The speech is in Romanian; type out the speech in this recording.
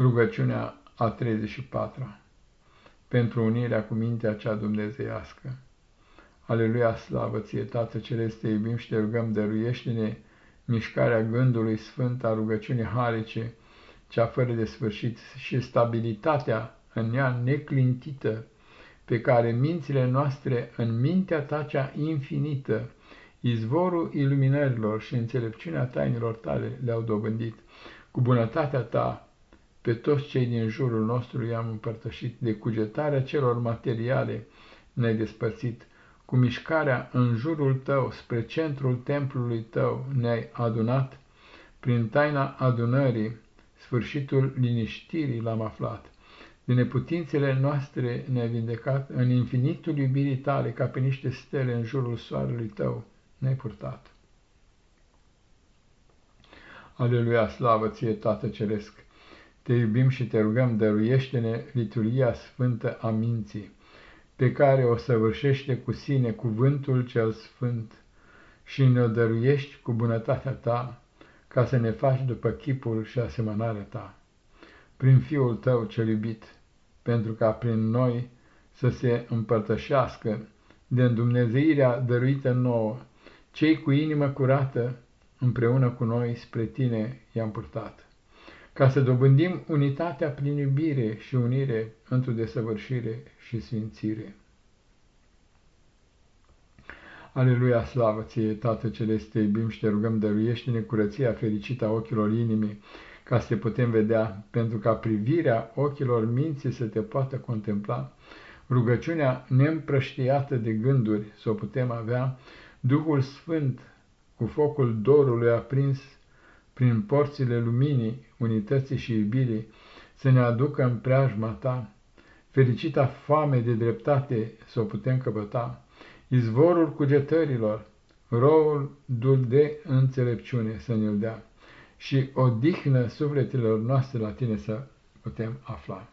Rugăciunea a 34-a pentru unirea cu mintea cea dumnezeiască. Aleluia, slavă ție, Tată Celeste, iubim și te rugăm, dăruiește-ne mișcarea gândului sfânt a rugăciunii harice, cea fără de sfârșit, și stabilitatea în ea neclintită, pe care mințile noastre în mintea ta cea infinită, izvorul iluminărilor și înțelepciunea tainilor tale le-au dobândit, cu bunătatea ta, pe toți cei din jurul nostru i-am împărtășit, de cugetarea celor materiale ne-ai despărțit, cu mișcarea în jurul tău, spre centrul templului tău ne-ai adunat, prin taina adunării, sfârșitul liniștirii l-am aflat. Din neputințele noastre ne-ai vindecat, în infinitul iubirii tale, ca pe niște stele în jurul soarelui tău, ne-ai purtat. Aleluia, slavă ție, Tată Ceresc! Te iubim și te rugăm, dăruiește-ne liturgia sfântă a minții, pe care o săvârșește cu sine cuvântul cel sfânt și ne-o dăruiești cu bunătatea ta, ca să ne faci după chipul și asemănarea ta. Prin Fiul tău cel iubit, pentru ca prin noi să se împărtășească de Dumnezeirea dăruită nouă, cei cu inimă curată, împreună cu noi spre tine i-am purtat ca să dobândim unitatea prin iubire și unire într-o desăvârșire și sfințire. Aleluia, slavă ție, Tată Celeste, iubim și te rugăm, dăruiește-ne curăția fericită a ochilor inimii, ca să te putem vedea, pentru ca privirea ochilor minții să te poată contempla, rugăciunea neîmprăștiată de gânduri să o putem avea, Duhul Sfânt, cu focul dorului aprins, prin porțile luminii, unității și iubirii, să ne aducă în preajma ta, fericita foame de dreptate să o putem căpăta, izvorul cugetărilor, roul dul de înțelepciune să ne-l dea. Și odihnă sufletelor noastre la tine să putem afla.